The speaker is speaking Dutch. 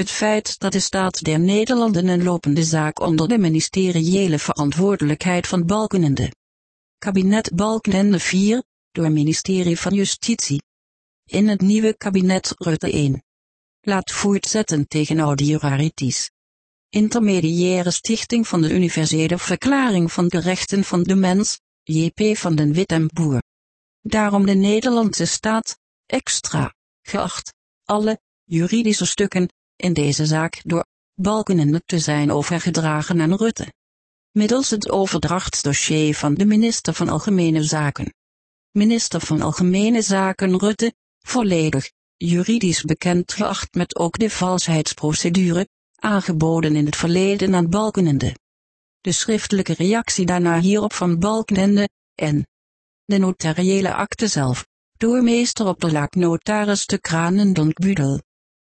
Het feit dat de staat der Nederlanden een lopende zaak onder de ministeriële verantwoordelijkheid van Balkenende. Kabinet Balkenende 4, door ministerie van Justitie. In het nieuwe kabinet Rutte 1. Laat voortzetten tegen audiorarities. Intermediaire Stichting van de Universele Verklaring van de Rechten van de Mens, JP van den Wittemboer. Daarom de Nederlandse staat, extra, geacht, alle, juridische stukken, in deze zaak door Balkenende te zijn overgedragen aan Rutte. Middels het overdrachtsdossier van de minister van Algemene Zaken. Minister van Algemene Zaken Rutte, volledig, juridisch bekend geacht met ook de valsheidsprocedure, aangeboden in het verleden aan Balkenende. De schriftelijke reactie daarna hierop van Balkenende, en de notariële akte zelf, door meester op de laak notaris te Kranendonk Budel.